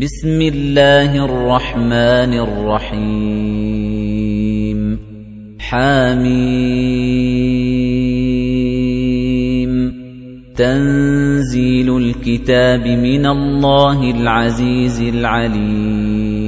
بِسْمِ اللَّهِ الرَّحْمَٰنِ الرَّحِيمِ. حم تنزيل الكتاب من الله العزيز العليم.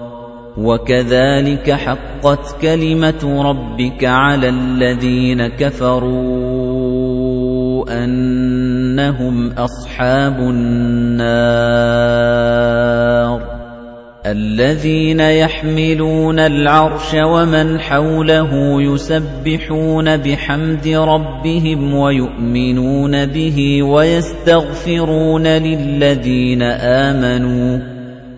وَكَذَلِكَ حَقَّتْ كَلِمَةُ رَبِّكَ عَلَى الَّذِينَ كَفَرُوا أَنَّهُمْ أَصْحَابُ النَّارِ الَّذِينَ يَحْمِلُونَ الْعَرْشَ وَمَنْ حَوْلَهُ يُسَبِّحُونَ بِحَمْدِ رَبِّهِمْ وَيُؤْمِنُونَ بِهِ وَيَسْتَغْفِرُونَ لِلَّذِينَ آمَنُوا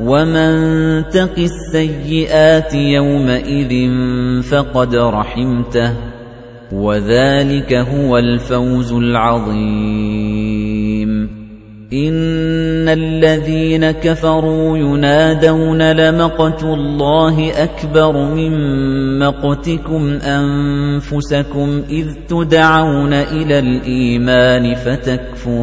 وَمَن تَقِ السَّيِّئَاتِ يَوْمَئِذٍ فَقَدْ رَحِمْتَهُ وَذَلِكَ هُوَ الْفَوْزُ الْعَظِيمُ إِنَّ الَّذِينَ كَفَرُوا يُنَادَوْنَ لَمَقْتُ اللَّهِ أَكْبَرُ مِن مَّقْتِكُمْ أَنفُسَكُمْ إِذْ تُدْعَوْنَ إِلَى الْإِيمَانِ فَتَكْفُرُونَ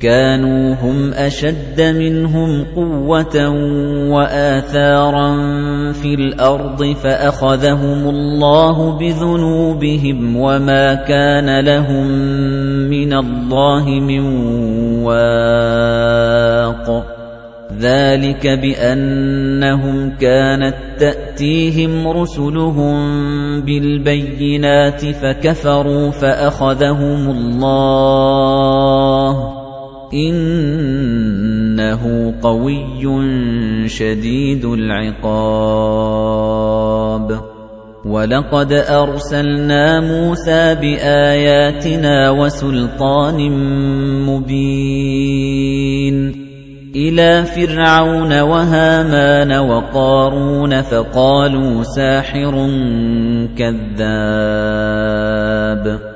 كَانُوا هُمْ أَشَدَّ مِنْهُمْ قُوَّةً وَآثَارًا فِي الْأَرْضِ فَأَخَذَهُمُ اللَّهُ بِذُنُوبِهِمْ وَمَا كَانَ لَهُم مِّنَ اللَّهِ مِن وَاقٍ. ذَلِكَ بِأَنَّهُمْ كَانَت تَّأْتِيهِمْ رُسُلُهُم بِالْبَيِّنَاتِ فَكَفَرُوا فَأَخَذَهُمُ اللَّهُ إِنَّهُ قَوِيٌّ شَدِيدُ الْعِقَابِ. وَلَقَدْ أَرْسَلْنَا مُوسَى بِآيَاتِنَا وَسُلْطَانٍ مُبِينٍ. إِلَى فِرْعَوْنَ وَهَامَانَ وَقَارُونَ فَقَالُوا سَاحِرٌ كَذَّابٌ.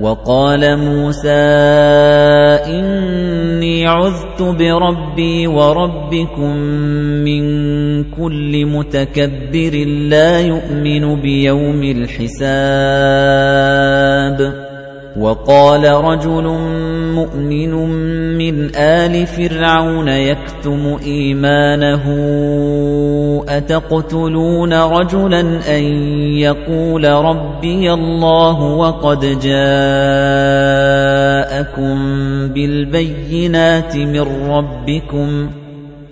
وَقَالَ مُوسَىٰ إِنِّي عُذْتُ بِرَبِّي وَرَبِّكُم مِّن كُلِّ مُتَكَبِّرٍ لَّا يُؤْمِنُ بِيَوْمِ الْحِسَابِ. وَقَالَ رَجُلٌ مُؤْمِنٌ مِّنْ آلِ فِرْعَوْنَ يَكْتُمُ إِيمَانَهُ أَتَقْتُلُونَ رَجُلًا أَن يَقُولَ رَبِّيَ اللَّهُ وَقَدْ جَاءَكُم بِالْبَيِّنَاتِ مِن رَّبِّكُمْ؟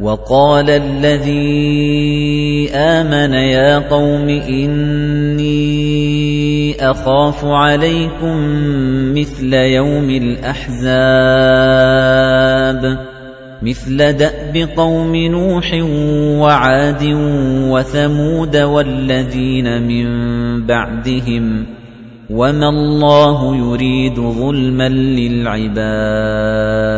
وَقَالَ الَّذِي آمَنَ يَا قَوْمِ إِنِّي أَخَافُ عَلَيْكُمْ مِثْلَ يَوْمِ الْأَحْزَابِ مِثْلَ دَأْبِ قَوْمِ نُوحٍ وَعَادٍ وَثَمُودَ وَالَّذِينَ مِن بَعْدِهِمْ وَمَا اللَّهُ يُرِيدُ ظُلْمًا لِلْعِبَادِ.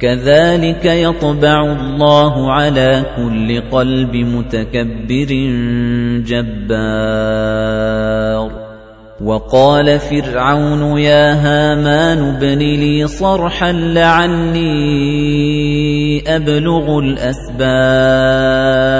كَذَلِكَ يَطْبَعُ اللَّهُ عَلَى كُلِّ قَلْبِ مُتَكَبِّرٍ جَبَّارٍ. وَقَالَ فِرْعَوْنُ يَا هَامَانُ ابْنِ لِي صَرْحًا لَّعَلِّي أَبْلُغُ الْأَسْبَابَ.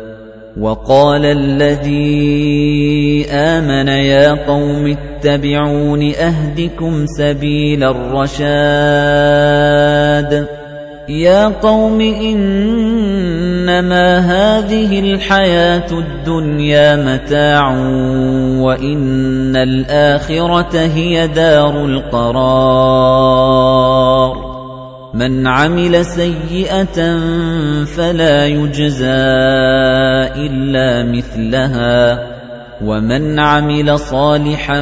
وَقَالَ الَّذِي آمَنَ يَا قَوْمِ اتَّبِعُونِ أَهْدِكُمْ سَبِيلَ الرَّشَادِ يَا قَوْمِ إِنَّمَا هَٰذِهِ الْحَيَاةُ الدُّنْيَا مَتَاعٌ وَإِنَّ الْآخِرَةَ هِيَ دَارُ الْقَرَارِ مَنْ عَمِلَ سَيِّئَةً فَلَا يُجْزَىٰ إِلَّا مِثْلَهَا. وَمَنْ عَمِلَ صَالِحًا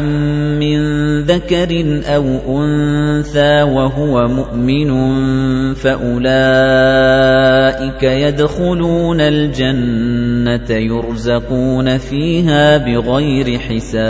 مِّن ذَكَرٍ أَوْ أُنثَىٰ وَهُوَ مُؤْمِنٌ فَأُولَٰئِكَ يَدْخُلُونَ الْجَنَّةَ يُرْزَقُونَ فِيهَا بِغَيْرِ حِسَابٍ.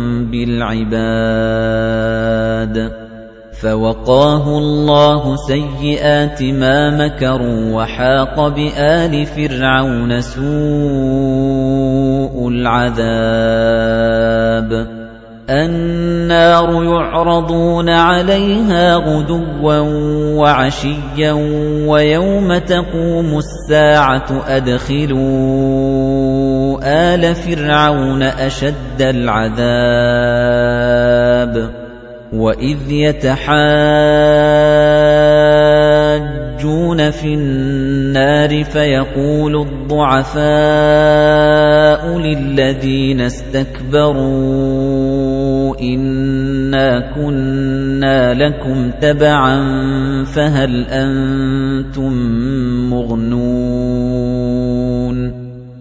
بِالْعِبَادِ فَوَقَاهُ اللَّهُ سَيِّئَاتِ مَا مَكَرُوا وَحَاقَ بِآلِ فِرْعَوْنَ سُوءُ الْعَذَابِ النَّارُ يُعْرَضُونَ عَلَيْهَا غُدُوًّا وَعَشِيًّا وَيَوْمَ تَقُومُ السَّاعَةُ أَدْخِلُوا آلَ فِرْعَوْنَ أَشَدَّ الْعَذَابِ وَإِذْ يَتَحَاجُّونَ فِي النَّارِ فَيَقُولُ الضُّعَفَاءُ لِلَّذِينَ اسْتَكْبَرُوا إِنَّا كُنَّا لَكُمْ تَبَعًا فَهَلْ أَنتُم مُّغْنُونَ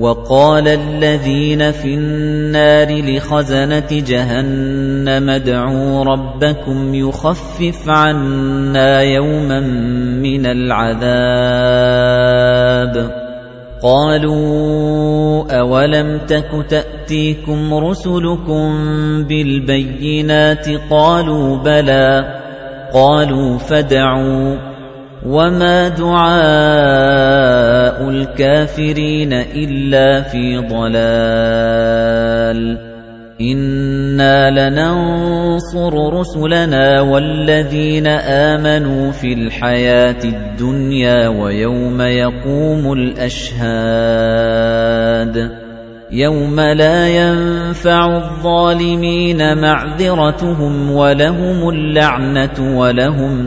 وَقَالَ الَّذِينَ فِي النَّارِ لِخَزَنَةِ جَهَنَّمَ ادْعُوا رَبَّكُمْ يُخَفِّفْ عَنَّا يَوْمًا مِنَ الْعَذَابِ. قَالُوا أَوَلَمْ تَكُ تَأْتِيكُمْ رُسُلُكُم بِالْبَيِّنَاتِ؟ قَالُوا بَلَى. قَالُوا فَادْعُوا. وَمَا دُعَاءُ الْكَافِرِينَ إِلَّا فِي ضَلَالٍ إِنَّا لَنَنصُرُ رُسُلَنَا وَالَّذِينَ آمَنُوا فِي الْحَيَاةِ الدُّنْيَا وَيَوْمَ يَقُومُ الْأَشْهَادُ يَوْمَ لَا يَنفَعُ الظَّالِمِينَ مَعْذِرَتُهُمْ وَلَهُمُ اللَّعْنَةُ وَلَهُمْ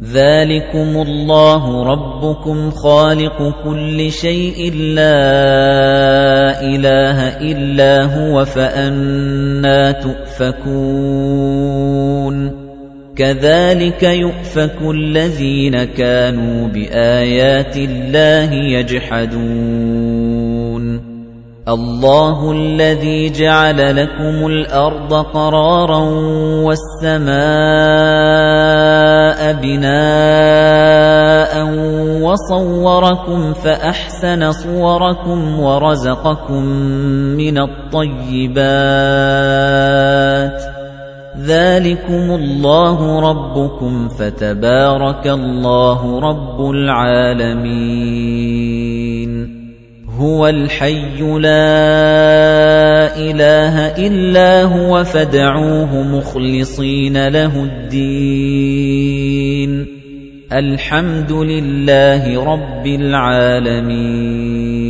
ذَلِكُمُ اللَّهُ رَبُّكُمْ خَالِقُ كُلِّ شَيْءٍ لَّا إِلَٰهَ إِلَّا هُوَ فَأَنَّىٰ تُؤْفَكُونَ كَذَلِكَ يُؤْفَكُ الَّذِينَ كَانُوا بِآيَاتِ اللَّهِ يَجْحَدُونَ اللَّهُ الَّذِي جَعَلَ لَكُمُ الْأَرْضَ قَرَارًا وَالسَّمَاءَ بِنَاءً وَصَوَّرَكُمْ فَأَحْسَنَ صُوَرَكُمْ وَرَزَقَكُم مِّنَ الطَّيِّبَاتِ. ذَلِكُمُ اللَّهُ رَبُّكُمْ فَتَبَارَكَ اللَّهُ رَبُّ الْعَالَمِينَ. هُوَ الْحَيُّ لَا إِلَٰهَ إِلَّا هُوَ فَادْعُوهُ مُخْلِصِينَ لَهُ الدِّينَ. الْحَمْدُ لِلَّهِ رَبِّ الْعَالَمِينَ.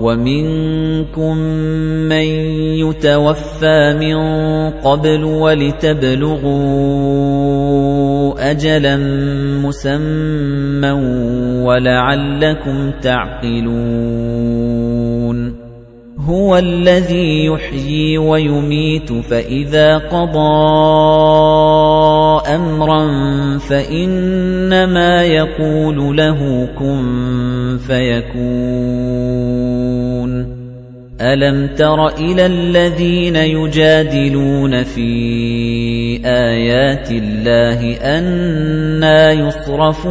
وَمِنكُم مَّن يُتَوَفَّىٰ مِن قَبْلُ وَلِتَبْلُغُوا أَجَلًا مُّسَمًّى وَلَعَلَّكُمْ تَعْقِلُونَ هُوَ الَّذِي يُحْيِي وَيُمِيتُ فَإِذَا قَضَىٰ أَمْرًا فَإِنَّمَا يَقُولُ لَهُ كُن فَيَكُونُ. أَلَمْ تَرَ إِلَى الَّذِينَ يُجَادِلُونَ فِي آيَاتِ اللَّهِ أَنَّىٰ يُصْرَفُونَ؟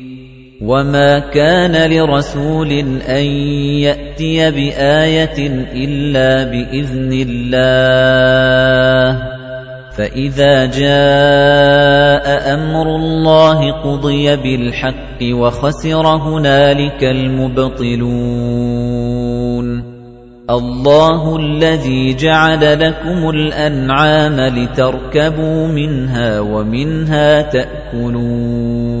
وَمَا كَانَ لِرَسُولٍ أَن يَأْتِيَ بِآيَةٍ إِلَّا بِإِذْنِ اللَّهِ فَإِذَا جَاءَ أَمْرُ اللَّهِ قُضِيَ بِالْحَقِّ وَخَسِرَ هُنَالِكَ الْمُبْطِلُونَ اللَّهُ الَّذِي جَعَلَ لَكُمُ الْأَنْعَامَ لِتَرْكَبُوا مِنْهَا وَمِنْهَا تَأْكُلُونَ